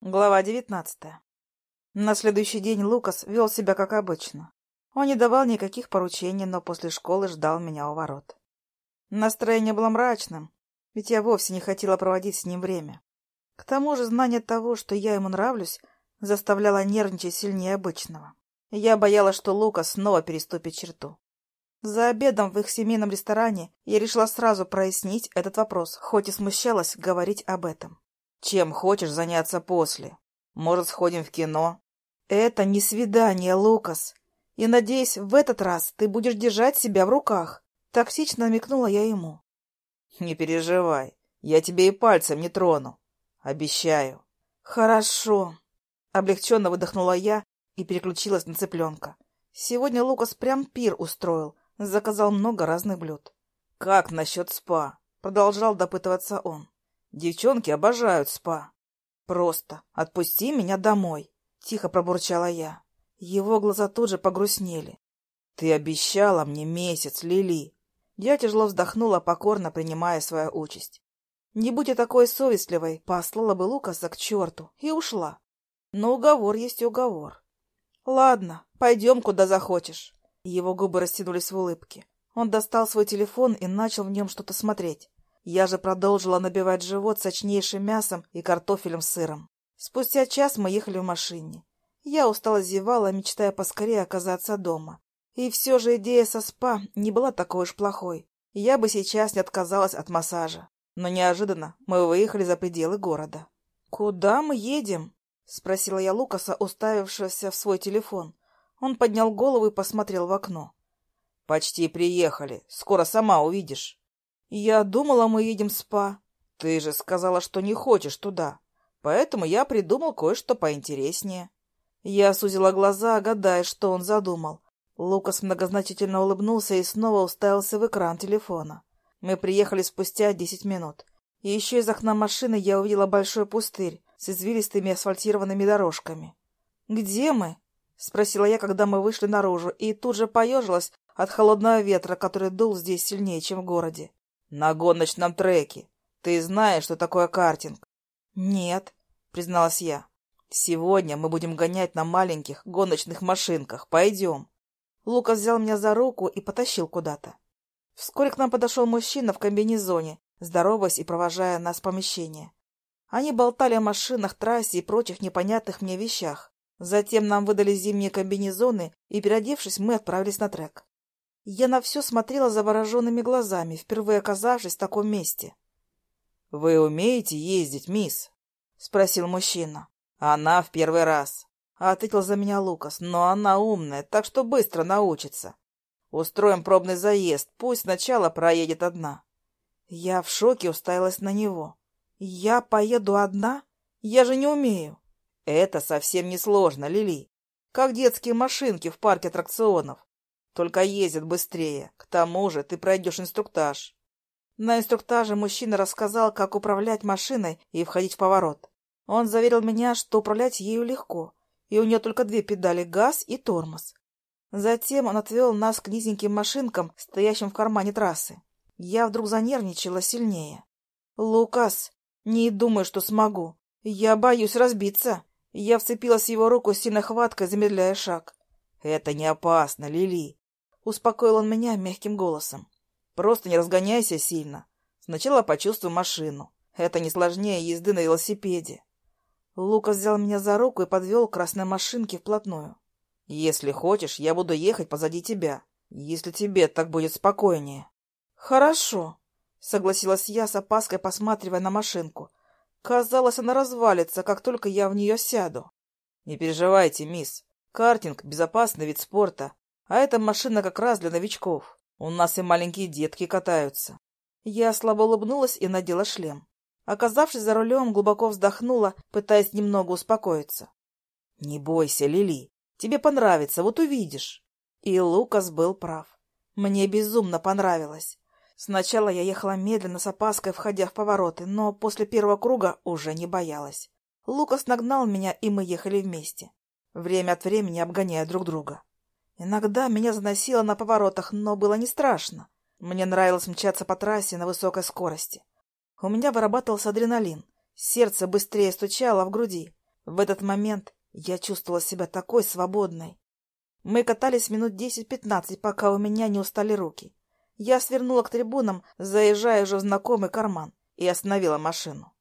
Глава девятнадцатая. На следующий день Лукас вел себя как обычно. Он не давал никаких поручений, но после школы ждал меня у ворот. Настроение было мрачным, ведь я вовсе не хотела проводить с ним время. К тому же знание того, что я ему нравлюсь, заставляло нервничать сильнее обычного. Я боялась, что Лукас снова переступит черту. За обедом в их семейном ресторане я решила сразу прояснить этот вопрос, хоть и смущалась говорить об этом. Чем хочешь заняться после? Может, сходим в кино? Это не свидание, Лукас. И, надеюсь, в этот раз ты будешь держать себя в руках. Токсично намекнула я ему. Не переживай, я тебе и пальцем не трону. Обещаю. Хорошо. Облегченно выдохнула я и переключилась на цыпленка. Сегодня Лукас прям пир устроил, заказал много разных блюд. Как насчет спа? Продолжал допытываться он. Девчонки обожают спа. Просто отпусти меня домой, тихо пробурчала я. Его глаза тут же погрустнели. Ты обещала мне месяц, Лили. Я тяжело вздохнула, покорно принимая свою участь. Не будь я такой совестливой, послала бы Лукаса к черту и ушла. Но уговор есть уговор. Ладно, пойдем, куда захочешь. Его губы растянулись в улыбке. Он достал свой телефон и начал в нем что-то смотреть. Я же продолжила набивать живот сочнейшим мясом и картофелем с сыром. Спустя час мы ехали в машине. Я устало зевала, мечтая поскорее оказаться дома. И все же идея со спа не была такой уж плохой. Я бы сейчас не отказалась от массажа. Но неожиданно мы выехали за пределы города. «Куда мы едем?» — спросила я Лукаса, уставившегося в свой телефон. Он поднял голову и посмотрел в окно. «Почти приехали. Скоро сама увидишь». «Я думала, мы едем в спа». «Ты же сказала, что не хочешь туда. Поэтому я придумал кое-что поинтереснее». Я сузила глаза, гадая, что он задумал. Лукас многозначительно улыбнулся и снова уставился в экран телефона. Мы приехали спустя десять минут. И еще из окна машины я увидела большой пустырь с извилистыми асфальтированными дорожками. «Где мы?» — спросила я, когда мы вышли наружу, и тут же поежилась от холодного ветра, который дул здесь сильнее, чем в городе. На гоночном треке. Ты знаешь, что такое картинг? Нет, призналась я. Сегодня мы будем гонять на маленьких гоночных машинках. Пойдем. Лукас взял меня за руку и потащил куда-то. Вскоре к нам подошел мужчина в комбинезоне, здороваясь и провожая нас в помещение. Они болтали о машинах, трассе и прочих непонятных мне вещах. Затем нам выдали зимние комбинезоны, и, переодевшись, мы отправились на трек. Я на все смотрела завороженными глазами, впервые оказавшись в таком месте. — Вы умеете ездить, мисс? — спросил мужчина. — Она в первый раз. — ответил за меня Лукас. — Но она умная, так что быстро научится. Устроим пробный заезд, пусть сначала проедет одна. Я в шоке уставилась на него. — Я поеду одна? Я же не умею. — Это совсем не сложно, Лили. Как детские машинки в парке аттракционов. Только ездят быстрее. К тому же ты пройдешь инструктаж. На инструктаже мужчина рассказал, как управлять машиной и входить в поворот. Он заверил меня, что управлять ею легко, и у нее только две педали — газ и тормоз. Затем он отвел нас к низеньким машинкам, стоящим в кармане трассы. Я вдруг занервничала сильнее. «Лукас, не думаю, что смогу. Я боюсь разбиться». Я вцепилась в его руку сильной хваткой, замедляя шаг. «Это не опасно, Лили. Успокоил он меня мягким голосом. Просто не разгоняйся сильно. Сначала почувствуй машину. Это не сложнее езды на велосипеде. Лука взял меня за руку и подвел к красной машинке вплотную. Если хочешь, я буду ехать позади тебя, если тебе так будет спокойнее. Хорошо, согласилась я с опаской, посматривая на машинку. Казалось, она развалится, как только я в нее сяду. Не переживайте, мисс. Картинг — безопасный вид спорта, а эта машина как раз для новичков. У нас и маленькие детки катаются. Я слабо улыбнулась и надела шлем. Оказавшись за рулем, глубоко вздохнула, пытаясь немного успокоиться. — Не бойся, Лили. Тебе понравится, вот увидишь. И Лукас был прав. Мне безумно понравилось. Сначала я ехала медленно, с опаской, входя в повороты, но после первого круга уже не боялась. Лукас нагнал меня, и мы ехали вместе, время от времени обгоняя друг друга. Иногда меня заносило на поворотах, но было не страшно. Мне нравилось мчаться по трассе на высокой скорости. У меня вырабатывался адреналин. Сердце быстрее стучало в груди. В этот момент я чувствовала себя такой свободной. Мы катались минут десять-пятнадцать, пока у меня не устали руки. Я свернула к трибунам, заезжая уже в знакомый карман, и остановила машину.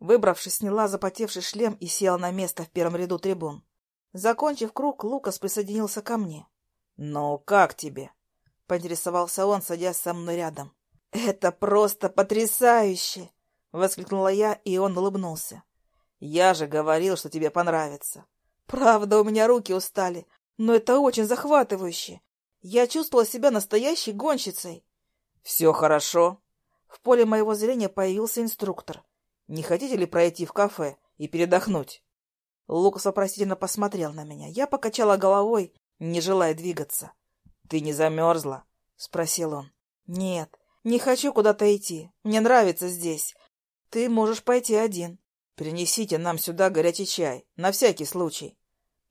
Выбравшись, сняла запотевший шлем и села на место в первом ряду трибун. Закончив круг, Лукас присоединился ко мне. — Ну, как тебе? — поинтересовался он, садясь со мной рядом. — Это просто потрясающе! — воскликнула я, и он улыбнулся. — Я же говорил, что тебе понравится. — Правда, у меня руки устали, но это очень захватывающе. Я чувствовала себя настоящей гонщицей. — Все хорошо. В поле моего зрения появился инструктор. Не хотите ли пройти в кафе и передохнуть? Лукас вопросительно посмотрел на меня. Я покачала головой, не желая двигаться. — Ты не замерзла? — спросил он. — Нет, не хочу куда-то идти. Мне нравится здесь. Ты можешь пойти один. Принесите нам сюда горячий чай, на всякий случай.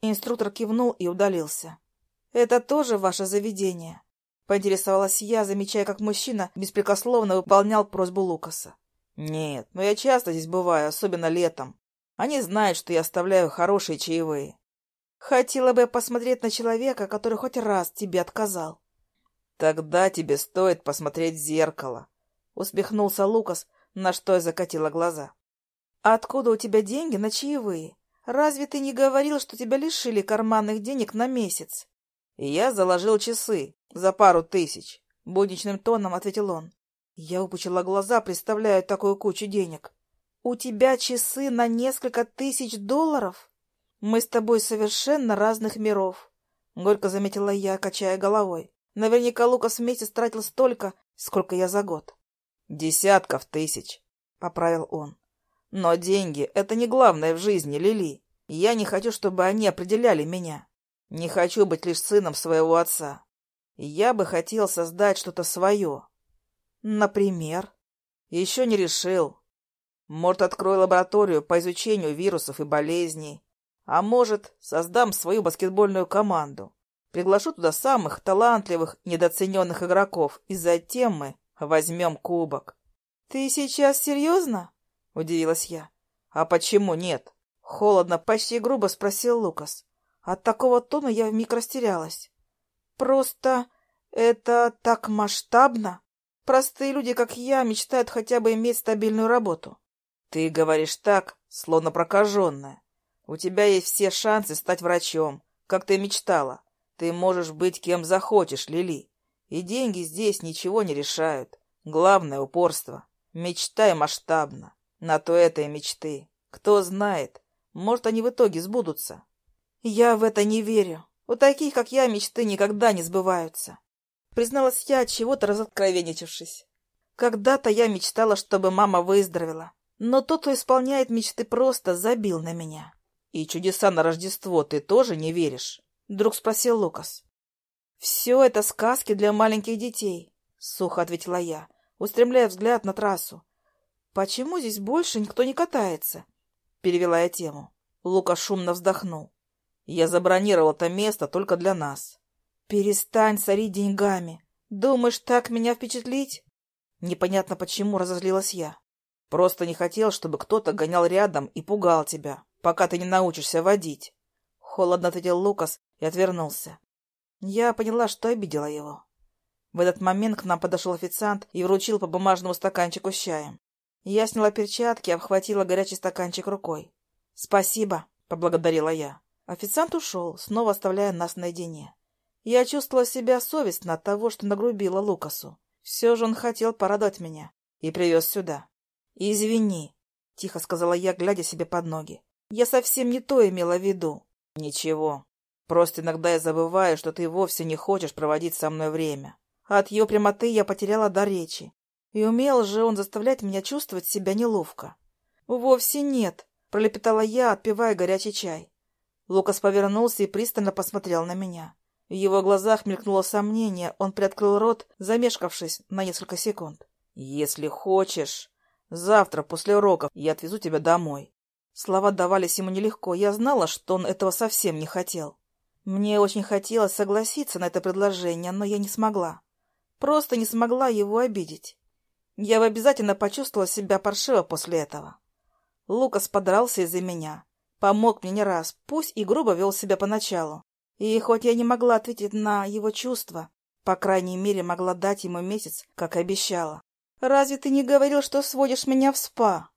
Инструктор кивнул и удалился. — Это тоже ваше заведение? — поинтересовалась я, замечая, как мужчина беспрекословно выполнял просьбу Лукаса. Нет, но я часто здесь бываю, особенно летом. Они знают, что я оставляю хорошие чаевые. Хотела бы посмотреть на человека, который хоть раз тебе отказал. Тогда тебе стоит посмотреть в зеркало, — усмехнулся Лукас, на что я закатила глаза. Откуда у тебя деньги на чаевые? Разве ты не говорил, что тебя лишили карманных денег на месяц? Я заложил часы за пару тысяч, — будничным тоном ответил он. Я упучила глаза, представляя такую кучу денег. «У тебя часы на несколько тысяч долларов? Мы с тобой совершенно разных миров», — горько заметила я, качая головой. «Наверняка Лукас в месяц тратил столько, сколько я за год». «Десятков тысяч», — поправил он. «Но деньги — это не главное в жизни, Лили. Я не хочу, чтобы они определяли меня. Не хочу быть лишь сыном своего отца. Я бы хотел создать что-то свое, Например? Еще не решил. Может, открою лабораторию по изучению вирусов и болезней. А может, создам свою баскетбольную команду. Приглашу туда самых талантливых, недооцененных игроков, и затем мы возьмем кубок. — Ты сейчас серьезно? — удивилась я. — А почему нет? — холодно, почти грубо спросил Лукас. От такого тона я вмиг растерялась. — Просто это так масштабно. Простые люди, как я, мечтают хотя бы иметь стабильную работу. Ты говоришь так, словно прокаженная. У тебя есть все шансы стать врачом, как ты мечтала. Ты можешь быть кем захочешь, Лили. И деньги здесь ничего не решают. Главное — упорство. Мечтай масштабно. На то это и мечты. Кто знает, может, они в итоге сбудутся. Я в это не верю. У таких, как я, мечты никогда не сбываются. Призналась я, чего-то разоткровенничавшись. Когда-то я мечтала, чтобы мама выздоровела. Но тот, кто исполняет мечты, просто забил на меня. — И чудеса на Рождество ты тоже не веришь? — вдруг спросил Лукас. — Все это сказки для маленьких детей, — сухо ответила я, устремляя взгляд на трассу. — Почему здесь больше никто не катается? — перевела я тему. Лука шумно вздохнул. — Я забронировал это место только для нас. «Перестань сорить деньгами. Думаешь, так меня впечатлить?» Непонятно почему разозлилась я. Просто не хотел, чтобы кто-то гонял рядом и пугал тебя, пока ты не научишься водить. Холодно ответил Лукас и отвернулся. Я поняла, что обидела его. В этот момент к нам подошел официант и вручил по бумажному стаканчику с чаем. Я сняла перчатки и обхватила горячий стаканчик рукой. «Спасибо», — поблагодарила я. Официант ушел, снова оставляя нас наедине. Я чувствовала себя совестно от того, что нагрубила Лукасу. Все же он хотел порадовать меня и привез сюда. «Извини», — тихо сказала я, глядя себе под ноги. «Я совсем не то имела в виду». «Ничего. Просто иногда я забываю, что ты вовсе не хочешь проводить со мной время». От ее прямоты я потеряла до речи. И умел же он заставлять меня чувствовать себя неловко. «Вовсе нет», — пролепетала я, отпивая горячий чай. Лукас повернулся и пристально посмотрел на меня. В его глазах мелькнуло сомнение, он приоткрыл рот, замешкавшись на несколько секунд. «Если хочешь, завтра после уроков я отвезу тебя домой». Слова давались ему нелегко, я знала, что он этого совсем не хотел. Мне очень хотелось согласиться на это предложение, но я не смогла. Просто не смогла его обидеть. Я бы обязательно почувствовала себя паршиво после этого. Лукас подрался из-за меня, Помог мне не раз, пусть и грубо вел себя поначалу. И хоть я не могла ответить на его чувства, по крайней мере, могла дать ему месяц, как обещала. «Разве ты не говорил, что сводишь меня в спа?»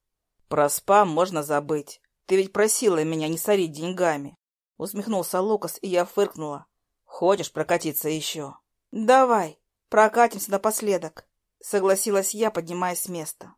«Про спа можно забыть. Ты ведь просила меня не сорить деньгами». Усмехнулся Лукас, и я фыркнула. «Хочешь прокатиться еще?» «Давай, прокатимся напоследок», — согласилась я, поднимаясь с места.